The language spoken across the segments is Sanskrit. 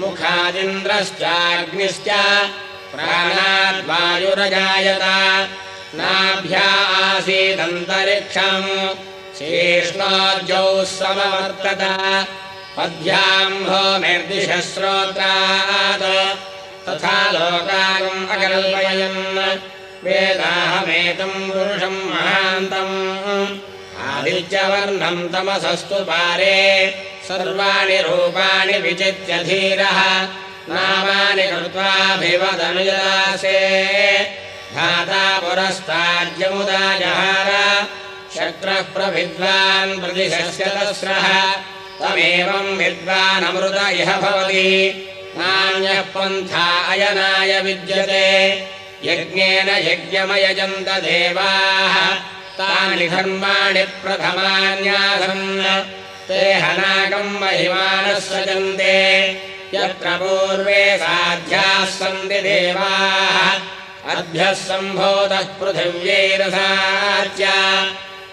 मुखादिन्द्रश्चाग्निश्च प्राणाद्वायुरजायत। नाभ्या आसीदन्तरिक्षम्। शीर्ष्णोद्यौ समवर्तत। पद्भ्याम्भो निर्दिशश्रोत्रात् तथा लोकागम् अकल्पयन्। वेदाहमेतम् पुरुषम् महान्तम्। आदित्यवर्णम् तमसस्तु पारे सर्वाणि रूपाणि विचित्य धीरः नामानि कृत्वाभिवदनुजासे धाता पुरस्ताद्यमुदा जहार शक्रः प्रविद्वान् प्रतिशस्य तस्रः तमेवम् विद्वानमृत इह भवति। नान्यः पन्था अयनाय विद्यते। यज्ञेन यज्ञमयजन्त देवाः। तानि धर्माणि प्रथमान्यासन् ते हनाकम् महिमानः सजन्ते यत्र पूर्वे साध्याः सन्ति देवाः। अभ्यः सम्भोतः पृथिव्यैरसार्च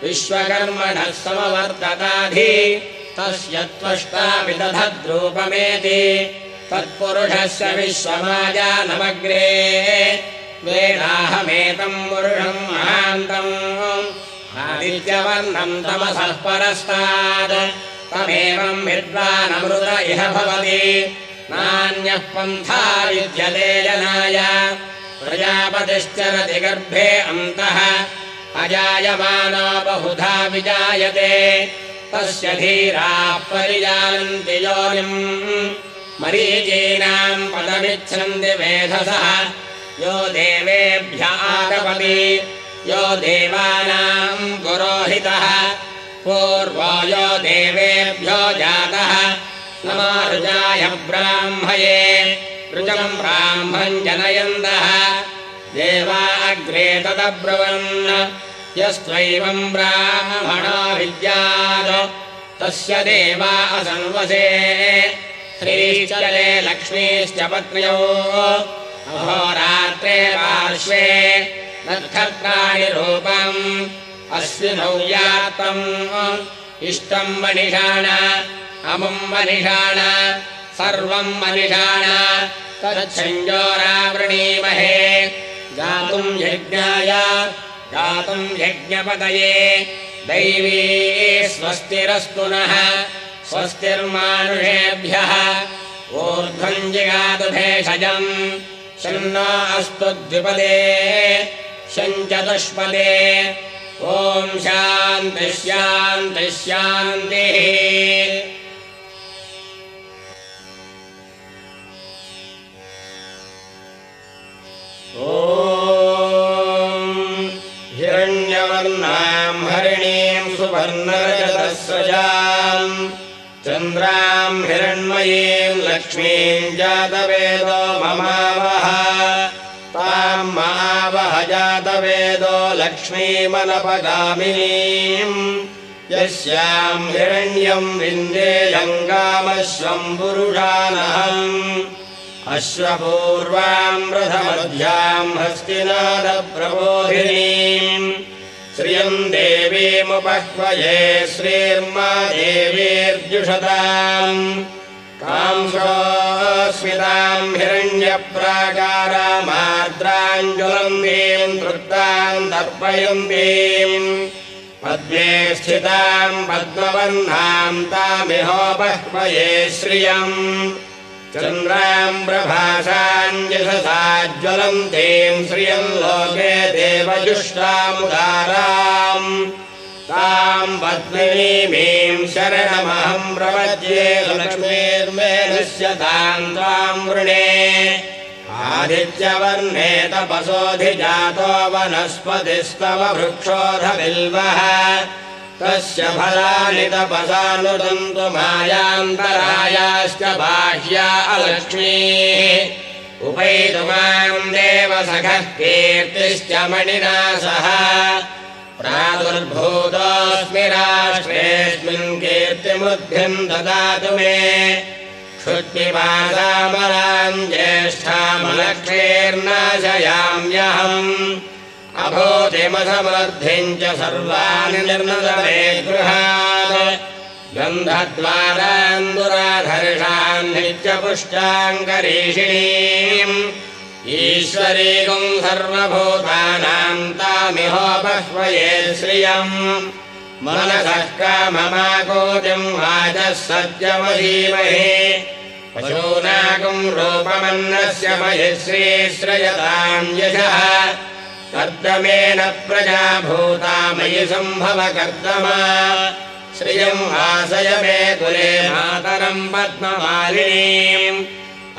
विश्वकर्मणः समवर्तताधि। तस्य त्वष्टापि दधद्रूपमेति तत्पुरुषस्य विश्वमाजानमग्रे। वेदाहमेतम् पुरुषम् महान्तम्। आदित्यवर्णम् तमसः परस्तात् तमेवम् विद्वानमृत इह भवति। नान्यः पन्था विद्यते जनाय। प्रजापतिश्चरति गर्भे अन्तः। अजायमानो बहुधा विजायते। तस्य धीराः परिजानन्ति योनिम्। मरीचीनाम् पदमिच्छन्ति मेधसः। यो देवेभ्य आगपति। यो देवानाम् पुरोहितः पूर्वो यो देवेभ्यो जातः। नमारुजाय ब्राह्मये ऋजम् ब्राह्मम् जनयन्तः। देवा अग्रे तदब्रुवन् यस्त्वैवम् ब्राह्मणो विद्यात् तस्य देवा असन्वसे श्रीश्चले लक्ष्मीश्च पत्न्यौ। अहोरात्रे पार्श्वे नक्षत्राणि रूपम् अस्विनौ यातम् इष्टम् मनिषाण अमुम् मनिषाण सर्वम् मनिषाण। तच्छञ्जोरावृणीमहे गातुम् यज्ञाय गातुम् यज्ञपदये दैवी स्वस्तिरस्तु नः स्वस्तिर्मानुषेभ्यः। ऊर्ध्वम् जिगातु भेषजम् शन्नो अस्तु द्विपदे शञ्चतुष्पदे ॐ शान्तिः शान्तिः शान्तिः। हिरण्यवर्णाम् हरिणीम् सुवर्णरजतस्रजाम् चन्द्राम् हिरण्मयीम् लक्ष्मीम् जातवेदो ममावह ताम् जातवेदो लक्ष्मीमनपगामिनीम्। यस्याम् हिरण्यम् विन्देयङ्गामश्वम् पुरुषानहम् अश्वपूर्वाम् रथमध्याम् हस्तिनादप्रबोधिनीम्। श्रियम् देवीमुपह्वये श्रीर्मा देवीर्जुषताम् हिरण्यप्राकारामार्द्राञ्जुलन्दीम् तृप्ताम् तर्पयन्तीम् पद्मे स्थिताम् पद्मवह्नाम् तामिहोपह्वये श्रियम् चन्द्राम् प्रभासाञ्जसा ज्वलन्तीम् श्रियम् लोके देवजुष्टामुदाराम् ताम् पद्मिनीमीम् शरणमहम् ताम् त्वाम् वृणे। आदित्यवर्णे तपसोऽधिजातो वनस्पतिस्तव वृक्षोऽधबिल्वः तस्य फलानि तपसानुदन्तु मायान्तरायाश्च बाह्या अलक्ष्मीः। उपैतुमाम् देवसखः कीर्तिश्च मणिना सह प्रादुर्भूतोऽस्मि राष्ट्रेऽस्मिन् कीर्तिमुद्धिम् ददातु मे। क्षुत्पिपासामलाम् ज्येष्ठामलक्ष्मीर्नाशयाम्यहम् अभूतिमसमर्थिम् च सर्वाणि निर्नदमे गृहात्। गन्धद्वारान्दुराधर्षाम् नित्यपुष्टाङ्गरीषिणीम् ईश्वरीगुम् सर्वभूतानाम् तामिहोपह्वये श्रियम्। मनसः काममाकोतिम् वाचः सत्यमधीमहे पशूनागुम् रूपमन्नस्य महि श्रीश्रयताम् यशः प्रजा भूता मयि सम्भव कर्दमा श्रियम् वासय मे कुले मातरम् पद्ममालिनीम्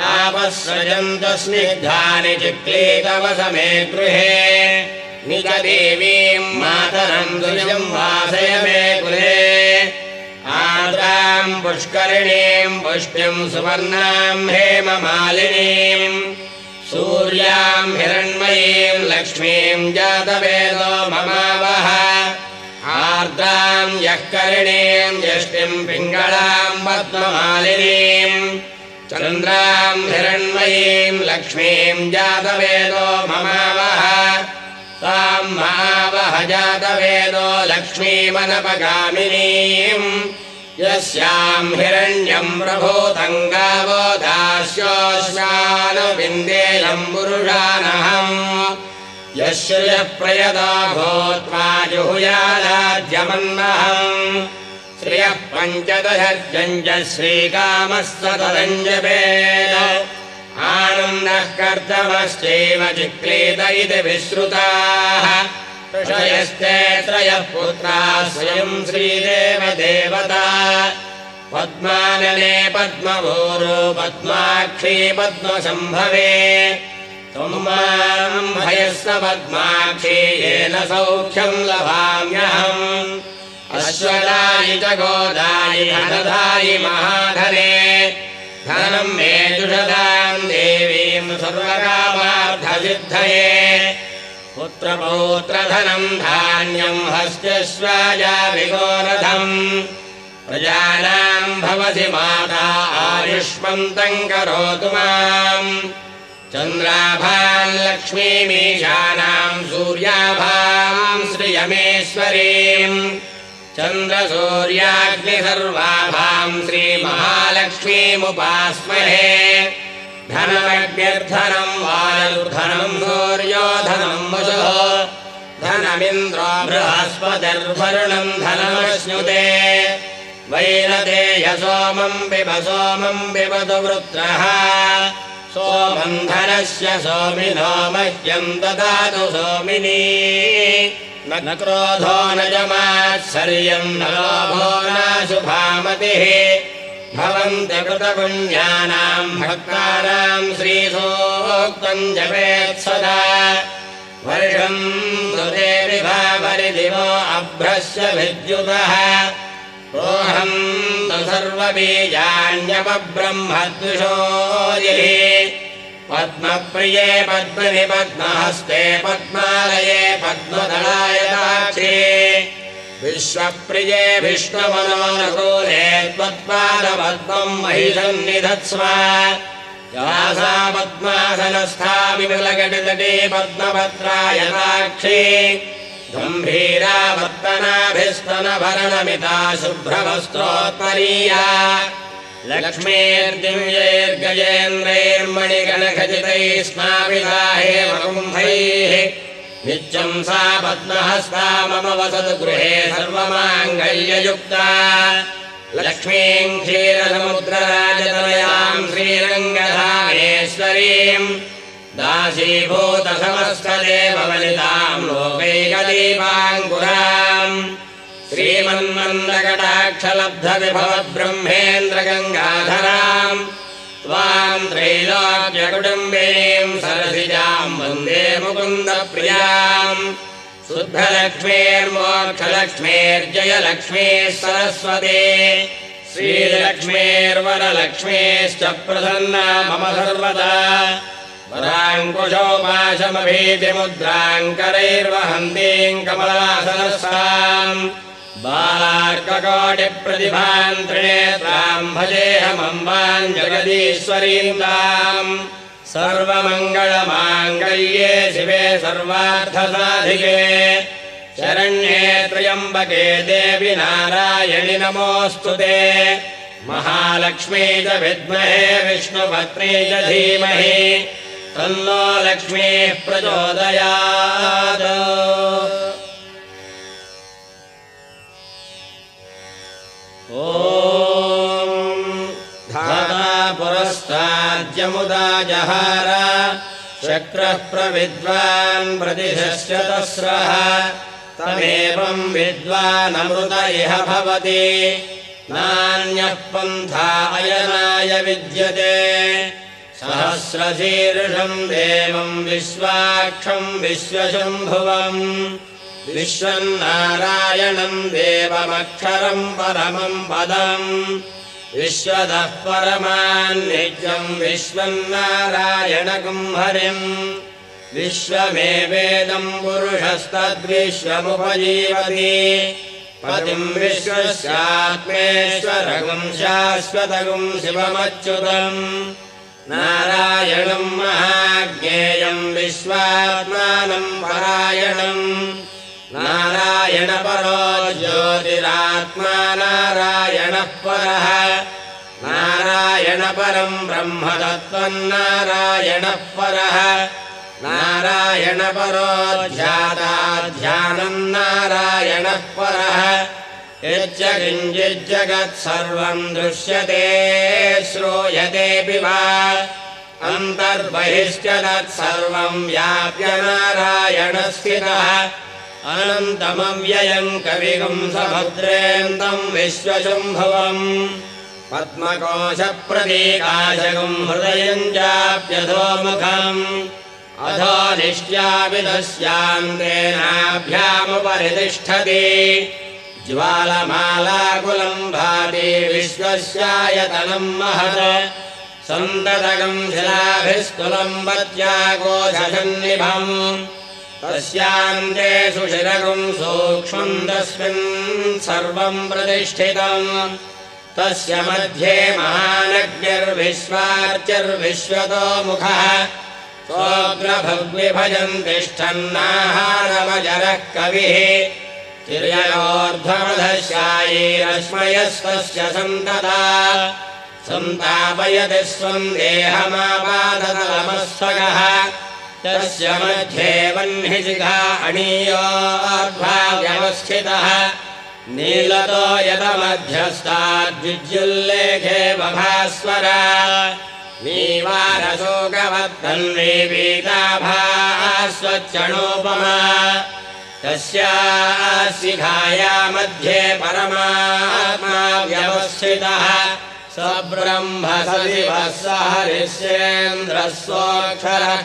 आपःसृजन्त स्निग्धानि चिक्लीतवस मे गृहे। निजदेवीम् मातरम् दुर्यम् वासय मे कुले। आद्राम् पुष्करिणीम् पुष्टिम् सुवर्णाम् हेममालिनीम् सूर्याम् हिरण्मयीम् लक्ष्मीम् जातवेदो ममावह आर्द्राम् यः करिणीम् यष्टिम् पिङ्गळाम् पद्ममालिनीम् चन्द्राम् हिरण्मयीम् लक्ष्मीम् जातवेदो ममावह। ताम् मावह जातवेदो लक्ष्मीमनपगामिनीम्। यस्याम् हिरण्यम् प्रभूतम् गावो दास्योऽश्वानुविन्देलम् पुरुषानहम् यः प्रयदा भूत्वा जुहुयादाद्यमन्नहम् श्रियः पञ्चदशर्जम् च श्रीकामस्तदञ्जपेद आनन्दः कर्तमश्चैव चिक्लेत इति विश्रुताः। ऋषयस्ते त्रयः पुत्राः स्वयम् श्रीदेव देवता पद्मानने पद्मभूरो पद्माक्षी पद्मसम्भवे त्वम् माम् भयस्य पद्माक्षी येन सौख्यम् लभाम्यहम् अश्वदायि च गोदायि धनधायि महाधने। धनम् मे जुषदाम् देवीम् सर्वकामार्थसिद्धये। पुत्रपौत्रधनम् धान्यम् हस्त्यश्वाया विगोरथम् प्रजानाम् भवसि माता आयुष्मन्तम् करोतु माम्। चन्द्राभाम् लक्ष्मीमीशानाम् सूर्याभाम् श्रियमेश्वरीम् चन्द्रसूर्याग्निसर्वाभाम् श्रीमहालक्ष्मीमुपास्महे। धनमग्निर्धनम् वायुर्धनम् सूर्योधनम् वसुः। धनमिन्द्रो बृहस्पतिर्वरुणम् धनमश्नुते। वैनतेय सोमम् पिब सोमम् पिबतु वृत्रः। सोमम् धनस्य सोमिनो मह्यम् ददातु सोमिनी न क्रोधो न जमात्सर्यम् न लोभो नाशुभामतिः भवन्ति कृतपुण्यानाम् भक्तानाम् श्रीसोक्तम् जपेत् सदा। वर्षम् सुदेविभावरिदिवो अभ्रस्य विद्युतः। सोऽहम् तु सर्वबीजान्यपब्रह्मद्विषोदिः पद्मप्रिये पद्मनि पद्महस्ते पद्मालये पद्मदलायताक्षे विश्वप्रिये विष्णुमनोनुकूले त्वत्पादपद्मम् महिषन्निधत्स्व या सा पद्मासनस्था विमलकटितटे पद्मपत्रायताक्षी गम्भीरावर्तनाभिस्तनभरणमिता शुभ्रवस्त्रोत्तरीया लक्ष्मीर्दिव्यैर्गजेन्द्रैर्मणिगणखचितैः स्नापिता हेमकुम्भैः नित्यम् सा पद्महस्ता मम वसतु गृहे सर्वमाङ्गल्ययुक्ता। लक्ष्मीम् क्षीरसमुद्रराजतनयाम् श्रीरङ्गधामेश्वरीम् दासीभूतसमस्तदेववनिताम् लोकैकदीपाङ्कुराम्। श्रीमन्मन्दकटाक्षलब्धविभवद्ब्रह्मेन्द्रगङ्गाधराम् त्वाम् त्रैलोक्यकुटुम्बीम् सरसिजाम् वन्दे मुकुन्दप्रियाम्। शुद्धलक्ष्मीर्मोक्षलक्ष्मीर्जयलक्ष्मीः सरस्वती श्रीलक्ष्मीर्वरलक्ष्मीश्च प्रसन्ना मम सर्वदा। वराङ्कुशोपाशमभीतिमुद्राङ्करैर्वहन्तीम् कमलासनस्ताम् बालार्ककोटिप्रतिभान् त्रिनेत्राम् भजेऽहमम्बाम् जगदीश्वरीम् ताम् सर्वमङ्गलमाङ्गल्ये शिवे सर्वार्थसाधिके। शरण्ये त्र्यम्बके देवि नारायणि नमोऽस्तु ते। महालक्ष्मी च विद्महे विष्णुपत्नी च धीमहि। तन्नो लक्ष्मीः प्रचोदयात् जहार शक्रः प्रविद्वान् प्रतिशस्य तस्रः तमेवम् विद्वानमृत इह भवति। नान्यः पन्था अयनाय विद्यते। सहस्रशीर्षम् देवम् विश्वाक्षम् विश्वशम्भुवम्। विश्वम् नारायणम् देवमक्षरम् परमम् पदम् विश्वतः परमान्नित्यम् विश्वम् नारायणकम् हरिम् विश्वमेवेदम् पुरुषस्तद्विश्वमुपजीवति। पतिम् विश्वस्यात्मेश्वरगुम् शाश्वतगुम् शिवमच्युतम्। नारायणम् महाज्ञेयम् विश्वात्मानम् परायणम् नारायणपरो ज्योतिरात्मा नारायणः परः। नारायणपरम् ब्रह्मतत्त्वम् नारायणः परः। नारायणपरो ध्यानम् नारायणः परः। यच्च किञ्चिज्जगत् सर्वम् दृश्यते श्रूयतेऽपि वा अन्तर्बहिश्च तत्सर्वम् व्याप्य नारायणस्थितः अनन्तमव्ययम् कविगम् सभद्रेन्दम् विश्वशम्भवम्। पद्मकोशप्रतीकाशकम् हृदयम् चाप्यधोमुखम्। अधो निष्ट्यापितस्यान्तेनाभ्यामुपरितिष्ठति ज्वालमालाकुलम् भाति विश्वस्यायतनम् महत्। सन्ततकम् शिलाभिस्तुलम् वत्यागोधसन्निभम् तस्यान्ते सुशिरगुम् सूक्ष्मम् तस्मिन् सर्वम् प्रतिष्ठितम् तस्य मध्ये महानग्निर्विश्वार्चिर्विश्वतो मुखः। स्वग्रभग्विभजम् तिष्ठन्नाहारमजरः कविः। तिर्ययोर्ध्वमधशायीरश्मयस्तस्य सन्तता। सन्तापयति स्वम् देहमापादतलमस्वगः तस्य मध्ये वह्निशिखा अणीयोर्भाव्यवस्थितः नीलतो यदमध्यस्ताद्विद्युल्लेखे बभास्वर। नीवारशोकवद्धन्वीताभास्वच्चणोपमा तस्याशिखाया मध्ये परमात्मा व्यवस्थितः सदिवः स हरिश्चेन्द्रः सोऽक्षरः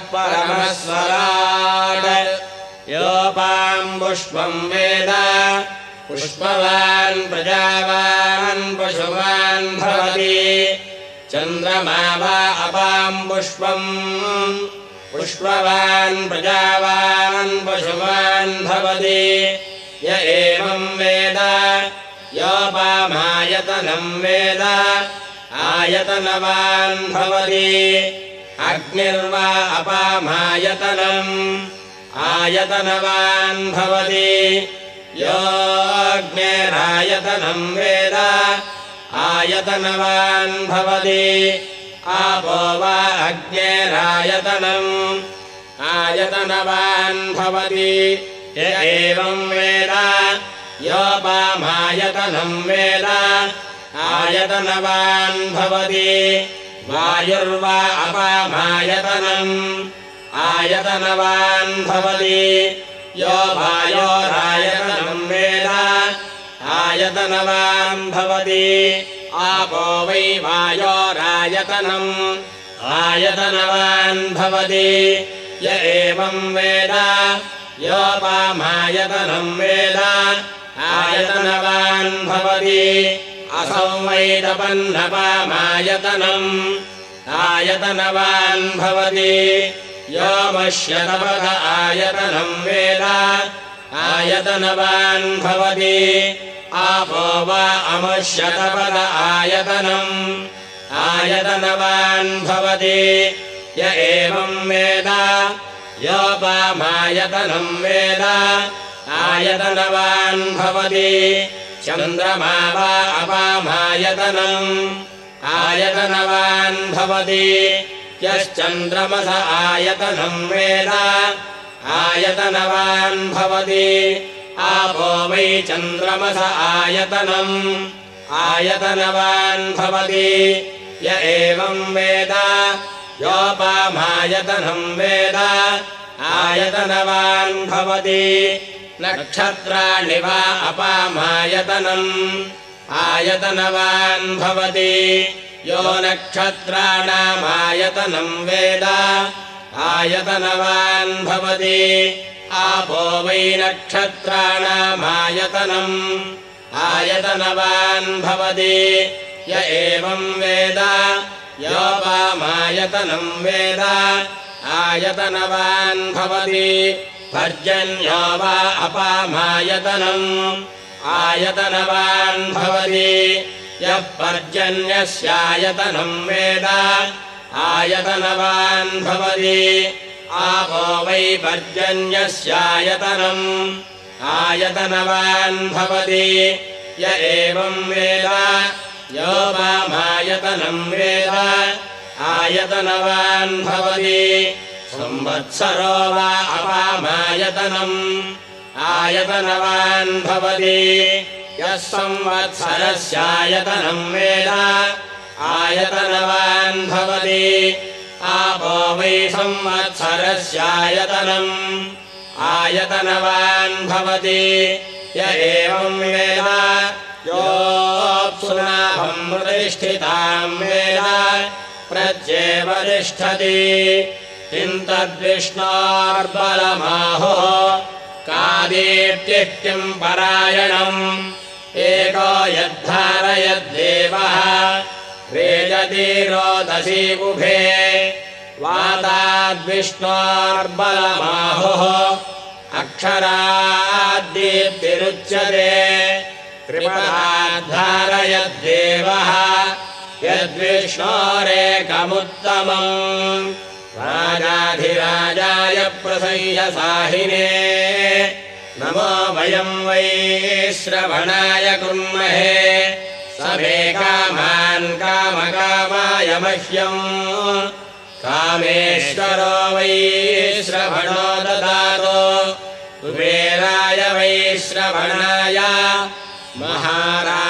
योपाम् पुष्पम् वेद पुष्पवान् प्रजावान् पशुवान् भवति। चन्द्रमा वा अपाम् पुष्पम् पुष्पवान् प्रजावान् पशुवान् भवति। य एवम् वेद योपामायतनम् वेद आयतनवान् भवति। अग्निर्वा अपामायतनम् आयतनवान् भवति। योऽग्नेरायतनम् वेद आयतनवान् भवति। आपो वा अग्नेरायतनम् आयतनवान् भवति। य एवम् वेद योपामायतनम् वेद आयतनवान् भवति। वायुर्वा अपामायतनम् आयतनवान् भवति। यो वायोरायतनम् वेद। आयतनवान् भवति। आपो वै वायोरायतनम् आयतनवान् भवति। य एवम् वेद। योपामायतनम् वेद। आयतनवान् भवति असौ वैदपन्नपामायतनम् आयतनवान् भवति। यो मश्यतपद आयतनम् वेद। आयतनवान् भवति। आपो वा अमश्यतपद आयतनम्। आयतनवान् भवति। य एवम् वेद। योपामायतनम् वेद। आयतनवान् भवति चन्द्रमा वा अपामायतनम्। आयतनवान् भवति। यश्चन्द्रमस आयतनम् वेद। आयतनवान् भवति। आपो वै चन्द्रमस आयतनम्। आयतनवान् भवति। य एवम् वेद। योपामायतनम् वेद। आयतनवान् भवति नक्षत्राणि वा अपामायतनम् आयतनवान् भवति। यो नक्षत्राणामायतनम् वेद। आयतनवान् भवति। आपो वै नक्षत्राणामायतनम् आयतनवान् भवति। य एवम् वेद। योपामायतनम् वेद। आयतनवान् भवति पर्जन्यो वा अपामायतनम्। आयतनवान् भवति। यः पर्जन्यस्यायतनम् वेद। आयतनवान् भवति। आपो वै पर्जन्यस्यायतनम्। आयतनवान् भवति। य एवम् वेद। यो वामायतनम् वेद। आयतनवान् भवति संवत्सरो वा अपामायतनम्। आयतनवान् भवति। यः संवत्सरस्यायतनम् वेद। आयतनवान् भवति। आपो वै संवत्सरस्यायतनम्। आयतनवान् भवति। य एवम् वेद। योऽप्सुनाभम् प्रतिष्ठिताम् वेद। प्रत्येव तिष्ठति किम् तद्विष्णोर्बलमाहुः कादीप्तिष्टिम् परायणम् एको यद्धारयद्देवः रोदसी उभे वाताद्विष्णोर्बलमाहुः अक्षराद्दीप्तिरुच्यते त्रिपदाद्धारयद्देवः यद्विष्णोरेकमुत्तमम् राजाधिराजाय प्रसह्यसाहिने नमो वयम् वै श्रवणाय कुर्महे। समे कामान् कामकामाय मह्यम्। कामेश्वरो वै श्रवणो ददातो। कुबेराय वै श्रवणाय। महाराजाय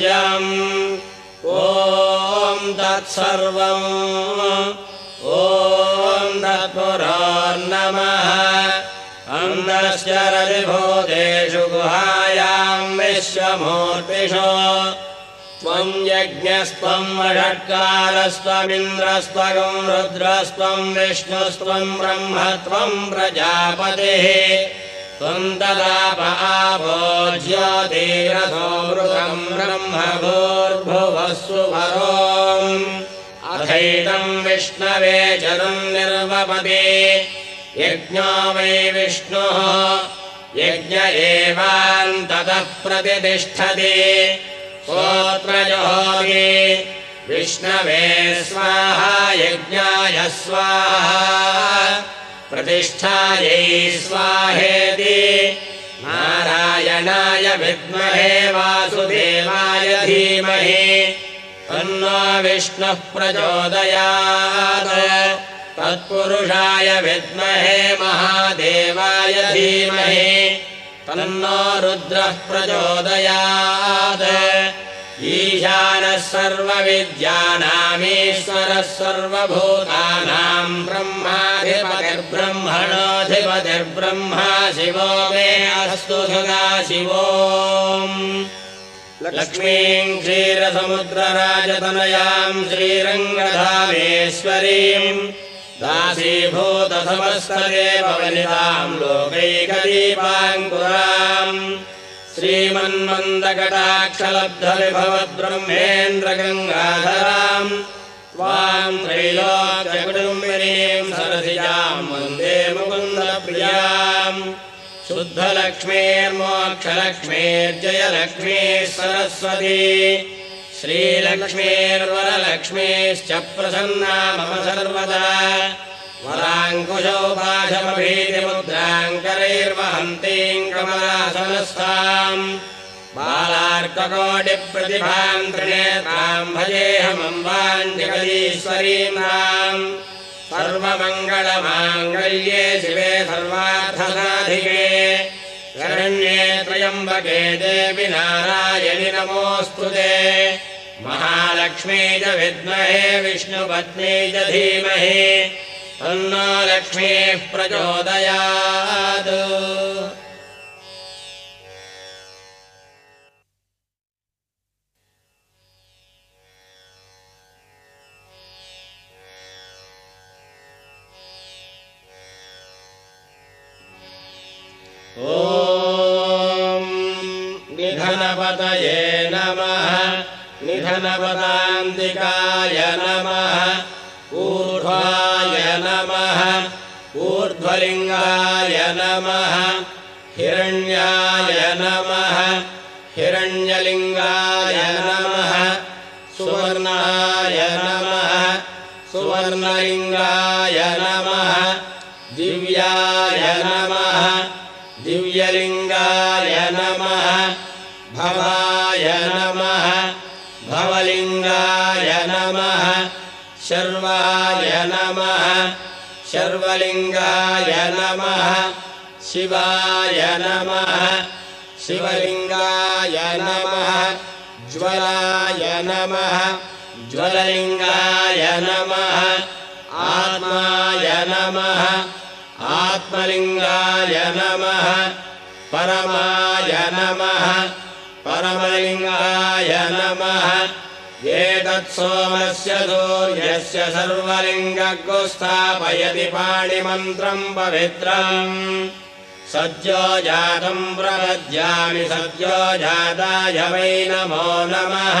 तत्सत्यम् ॐ तत्सर्वम्। ॐ तत्पुरोन्नमः। अन्नस्य रविभूतेषु गुहायाम् विश्वमूर्तिषु। त्वम् यज्ञस्त्वम् वषट्कारस्त्वमिन्द्रस्त्वगम् रुद्रस्त्वम् विष्णुस्त्वम् ब्रह्म त्वम् प्रजापतिः ब्रह्म भूर्भुवस्सु भरो अथैतम् विष्णवे चरुम् निर्वपति यज्ञो वै विष्णुः यज्ञ एवान्ततः प्रतितिष्ठति ोत्रजोगे विष्णवे स्वाहा यज्ञाय स्वाहा प्रतिष्ठायै स्वाहेति। नारायणाय विद्महे वासुदेवाय धीमहि। तन्नो विष्णुः प्रचोदयात्। तत्पुरुषाय विद्महे महादेवाय धीमहि। तन्नो रुद्रः प्रचोदयात् ईशानः सर्वविद्यानामीश्वरः सर्वभूतानाम् ब्रह्माधिपतिर्ब्रह्मणोऽधिपतिर्ब्रह्मा शिवो मे अस्तु सदा शिवो। लक्ष्मीम् क्षीरसमुद्रराजतनयाम् श्रीरङ्गधामेश्वरीम् दासीभूतसमस्तदेव वनिताम् लोकैकदीपाङ्कुराम् श्रीमन्मन्दकटाक्षलब्धविभवद्ब्रह्मेन्द्रगङ्गाधराम् त्वाम् त्रैलोक्यकुटुम्बिनीम् सरसिजाम् वन्दे मुकुन्दप्रियाम्। शुद्धलक्ष्मीर्मोक्षलक्ष्मीर्जयलक्ष्मी सरस्वती श्रीलक्ष्मीर्वरलक्ष्मीश्च प्रसन्ना मम सर्वदा वराङ्कुशोपाशमभीतिमुद्राङ्करैर्वहन्तीम् कमलासनस्थाम् बालार्ककोटिप्रतिभाम् त्रिनेत्राम् भजेऽहमम्बाञ्जगदीश्वरीम् सर्वमङ्गलमाङ्गल्ये शिवे सर्वार्थसाधिके शरण्ये त्र्यम्बके देवि नारायणि नमोऽस्तु ते महालक्ष्मी च विद्महे विष्णुपत्नी च धीमहि लक्ष्मीः प्रचोदयात्। ॐ निधनपतये नमः निधनपदान्तिकाय नमः ऊर्ध्वाय नमः। ऊर्ध्वलिङ्गाय नमः। हिरण्याय नमः। हिरण्यलिङ्गाय नमः। सुवर्णाय नमः। सुवर्णलिङ्गाय नमः। दिव्याय नमः शर्वाय नमः। शर्वलिङ्गाय नमः। शिवाय नमः। शिवलिङ्गाय नमः। ज्वलाय नमः। ज्वललिङ्गाय नमः। आत्माय नमः। आत्मलिङ्गाय नमः। परमाय नमः। परमलिङ्गाय नमः एतत्सोमस्य सूर्यस्य सर्वलिङ्गो स्थापयति पाणिमन्त्रम् पवित्रम्। सद्यो जातम् प्रपद्यामि सद्यो जाताय वै नमो नमः।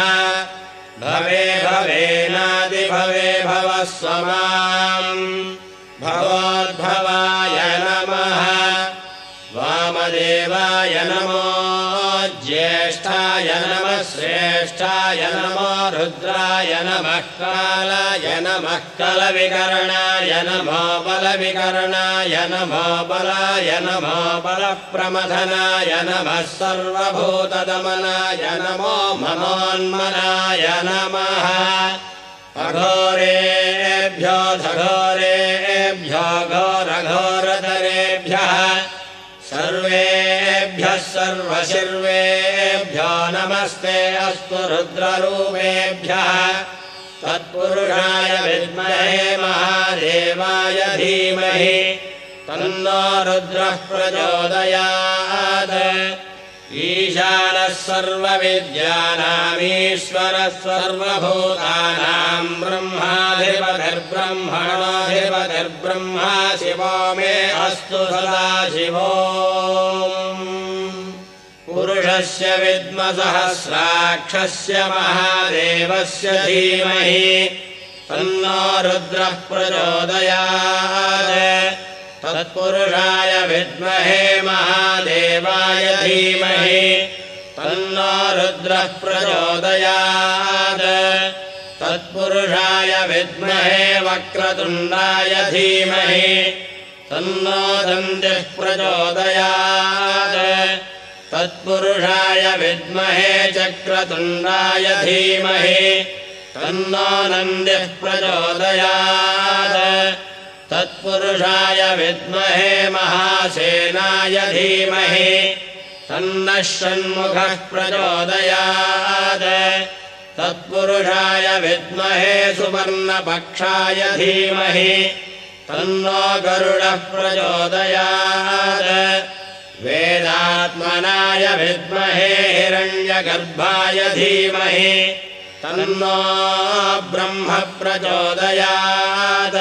भवे भवेनादिभवे भव स्वमाम् भवोद्भवाय नमः। वामदेवाय नमो ज्येष्ठाय नमः श्रेष्ठाय नमो रुद्राय नमः कालाय नमः कलविकरणाय नमो बलविकरणाय नमो बलाय नमो बलप्रमथनाय नमः सर्वभूतदमनाय नमो मनोन्मनाय नमः। अघोरेभ्यो धघोरेभ्यो घोरघोरधरेभ्यः सर्वशिर्वेभ्यो नमस्ते अस्तु रुद्ररूपेभ्यः तत्पुरुषाय विद्महे महादेवाय धीमहि तन्नो रुद्रः प्रचोदयात् ईशानः सर्वविद्यानामीश्वरः सर्वभूतानाम् ब्रह्माधिपतिर्ब्रह्मणोऽधिपतिर्ब्रह्मा शिवो मे अस्तु सदा शिवो। पुरुषस्य विद्मसहस्राक्षस्य महादेवस्य धीमहि तन्नो रुद्रः प्रचोदयात् तत्पुरुषाय विद्महे महादेवाय धीमहि तन्नो रुद्रः प्रचोदयात्। तत्पुरुषाय विद्महे वक्रतुण्डाय धीमहि तन्नो दन्त्यः प्रचोदयात्। तत्पुरुषाय विद्महे चक्रतुण्डाय धीमहि तन्नो नन्द्यः प्रचोदयात् तत्पुरुषाय विद्महे महासेनाय धीमहि तन्नः षण्मुखः प्रचोदयात्। तत्पुरुषाय विद्महे सुवर्णपक्षाय धीमहि तन्नो गरुडः प्रचोदयात्। वेदात्मनाय विद्महे हिरण्यगर्भाय धीमहि तन्नो ब्रह्म प्रचोदयात्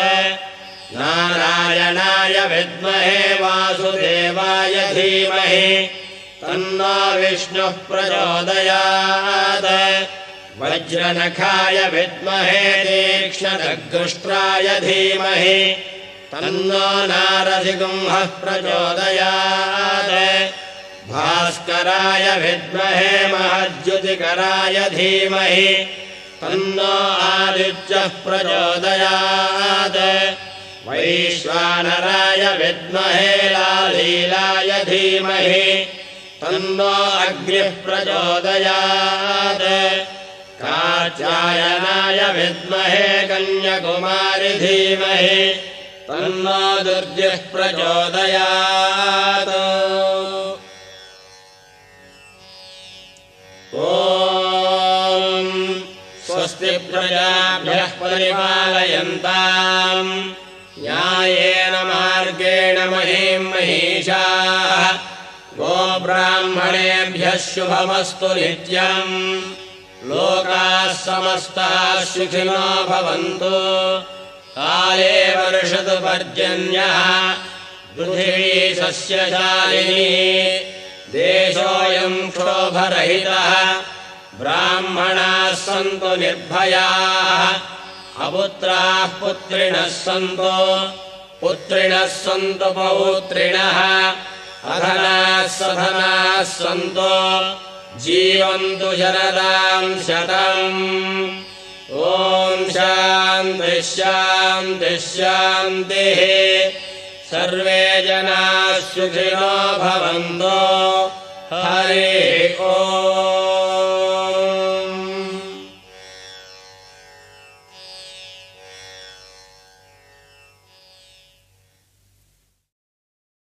नारायणाय विद्महे वासुदेवाय धीमहि तन्नो विष्णुः प्रचोदयात्। वज्रनखाय विद्महे तीक्ष्णदग्दुष्ट्राय धीमहि तन्नो नारसिगुंहः प्रचोदयात्। भास्कराय विद्महे महज्युतिकराय धीमहि तन्नो आदित्यः प्रचोदयात् वैश्वानराय विद्महे लालीलाय धीमहि तन्नो अग्निः प्रचोदयात् कात्यायनाय विद्महे कन्यकुमारि धीमहि तन्नो दुर्गिः प्रचोदयात् स्वस्ति प्रजाभ्यः परिपालयन्ताम् गोब्राह्मणेभ्यः शुभमस्तु नित्यम्। लोकाः समस्ताः सुखिनो भवन्तु। काले वर्षतु पर्जन्यः। पृथिवी सस्यशालिनी। देशोऽयम् क्षोभरहितः। ब्राह्मणाः सन्तु निर्भयाः। अपुत्राः पुत्रिणः सन्तु। पुत्रिणः सन्तु पौत्रिणः अधनाः सधनाः सन्तु जीवन्तु शरदाम् शतम्। ॐ शान्तिः शान्तिः शान्तिः। सर्वे जनाः सुखिनो भवन्तो। हरे ओ